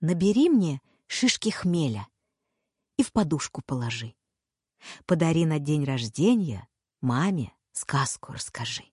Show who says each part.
Speaker 1: Набери мне шишки хмеля и в подушку положи. Подари на день рождения маме сказку расскажи.